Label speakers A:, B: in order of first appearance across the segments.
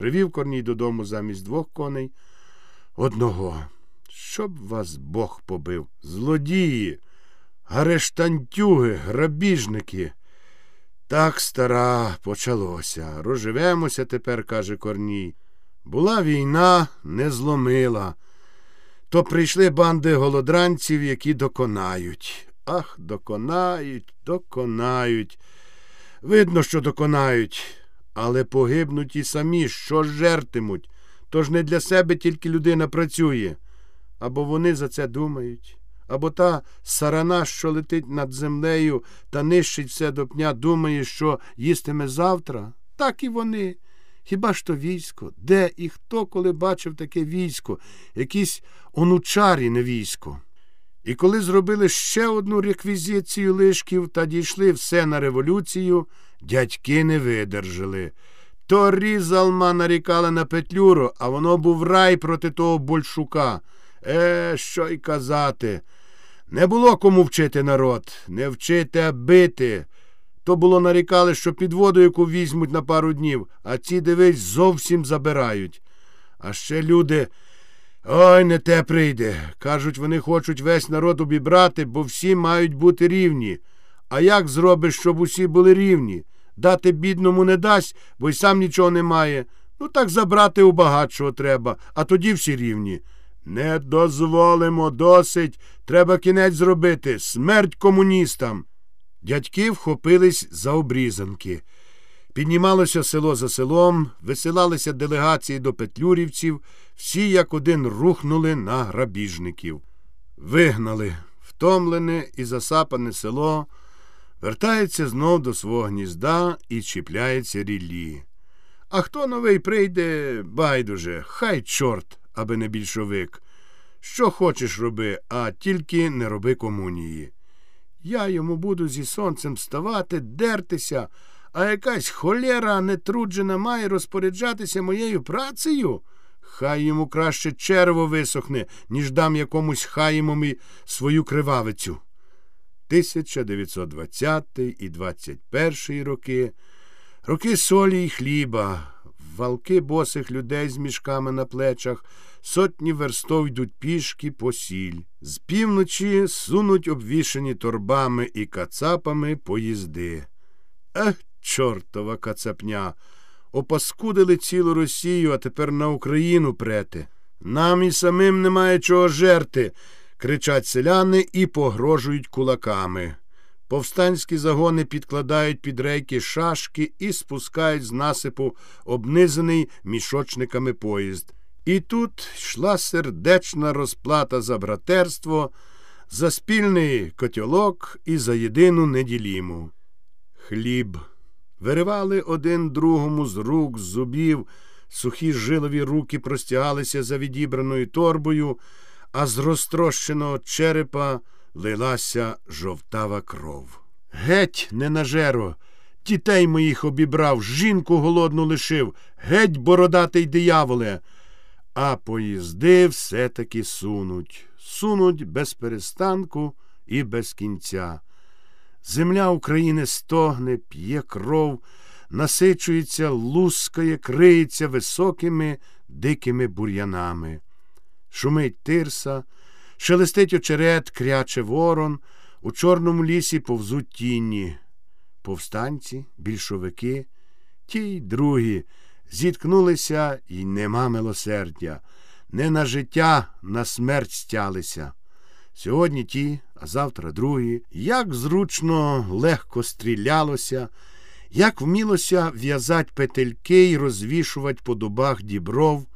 A: Привів корній додому замість двох коней одного. Щоб вас Бог побив. Злодії, арештантюги, грабіжники. Так, стара, почалося. Розживемося тепер, каже Корній. Була війна, не зломила. То прийшли банди голодранців, які доконають. Ах, доконають, доконають. Видно, що доконають, але погибнуть і самі, що жертимуть. Тож не для себе тільки людина працює. Або вони за це думають, або та сарана, що летить над землею та нищить все до пня, думає, що їстиме завтра, так і вони. Хіба ж то військо? Де і хто коли бачив таке військо, якісь онучарі не військо? І коли зробили ще одну реквізицію лишків та дійшли все на революцію, дядьки не видержали. То різалма нарікали на Петлюру, а воно був рай проти того большука. Е, що й казати. Не було кому вчити народ, не вчити, а бити. То було нарікали, що підводу, яку візьмуть на пару днів, а ці, дивись, зовсім забирають. А ще люди. Ой, не те прийде. Кажуть, вони хочуть весь народ обібрати, бо всі мають бути рівні. А як зробиш, щоб усі були рівні? Дати бідному не дасть, бо й сам нічого не має. Ну так забрати у багатшого треба, а тоді всі рівні. Не дозволимо досить. Треба кінець зробити. Смерть комуністам. Дядьки вхопились за обрізанки. Піднімалося село за селом, висилалися делегації до петлюрівців, всі як один рухнули на грабіжників. Вигнали, втомлене і засапане село, вертається знов до свого гнізда і чіпляється ріллі. А хто новий прийде, байдуже, хай чорт, аби не більшовик. Що хочеш роби, а тільки не роби комунії. Я йому буду зі сонцем ставати, дертися а якась холєра нетруджена має розпоряджатися моєю працею. Хай йому краще черво висохне, ніж дам якомусь хаїмомі свою кривавицю. 1920 і 21 роки, роки солі й хліба, валки босих людей з мішками на плечах, сотні верстов йдуть пішки по сіль. З півночі сунуть обвішані торбами і кацапами поїзди. Ех, Чортова кацапня. Опаскудили цілу Росію, а тепер на Україну прете. Нам і самим немає чого жерти, кричать селяни і погрожують кулаками. Повстанські загони підкладають під рейки шашки і спускають з насипу обнизаний мішочниками поїзд. І тут йшла сердечна розплата за братерство, за спільний котілок і за єдину неділіму. Хліб. Виривали один другому з рук, з зубів, сухі жилові руки простягалися за відібраною торбою, а з розтрощеного черепа лилася жовтава кров. Геть, ненажеро, дітей моїх обібрав, жінку голодну лишив, геть, бородатий дияволе. А поїзди все таки сунуть, сунуть без перестанку і без кінця. Земля України стогне, п'є кров, насичується, лускає, криється високими дикими бур'янами. Шумить тирса, шелестить очерет, кряче ворон, у Чорному лісі повзуть тіні. Повстанці, більшовики, ті й другі зіткнулися і нема милосердя, не на життя, на смерть стялися. Сьогодні ті, а завтра другі, як зручно, легко стрілялося, як вмілося в'язать петельки й розвішувати по дубах дібров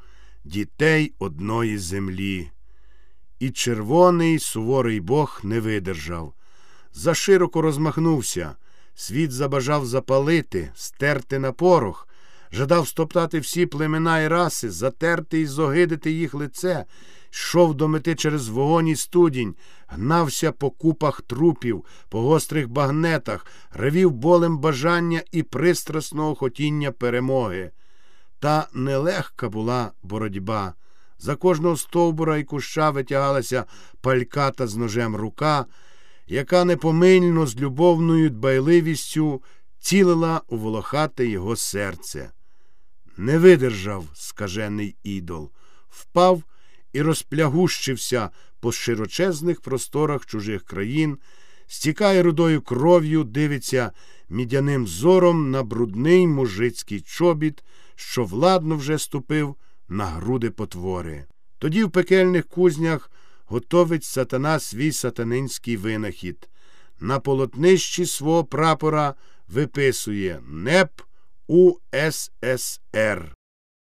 A: дітей одної землі. І червоний суворий Бог не видержав. Зашироко розмахнувся, світ забажав запалити, стерти на порох, жадав стоптати всі племена і раси, затерти і зогидити їх лице йшов до мети через вогонь і студінь, гнався по купах трупів, по гострих багнетах, ревів болем бажання і пристрасного хотіння перемоги. Та нелегка була боротьба. За кожного стовбура і куща витягалася пальката з ножем рука, яка непомильно з любовною дбайливістю цілила у волохате його серце. Не видержав скажений ідол, впав і розплягущився по широчезних просторах чужих країн, стікає рудою кров'ю, дивиться мідяним зором на брудний мужицький чобіт, що владно вже ступив на груди потвори. Тоді в пекельних кузнях готовить сатана свій сатанинський винахід. На полотнищі свого прапора виписує НЕП УССР.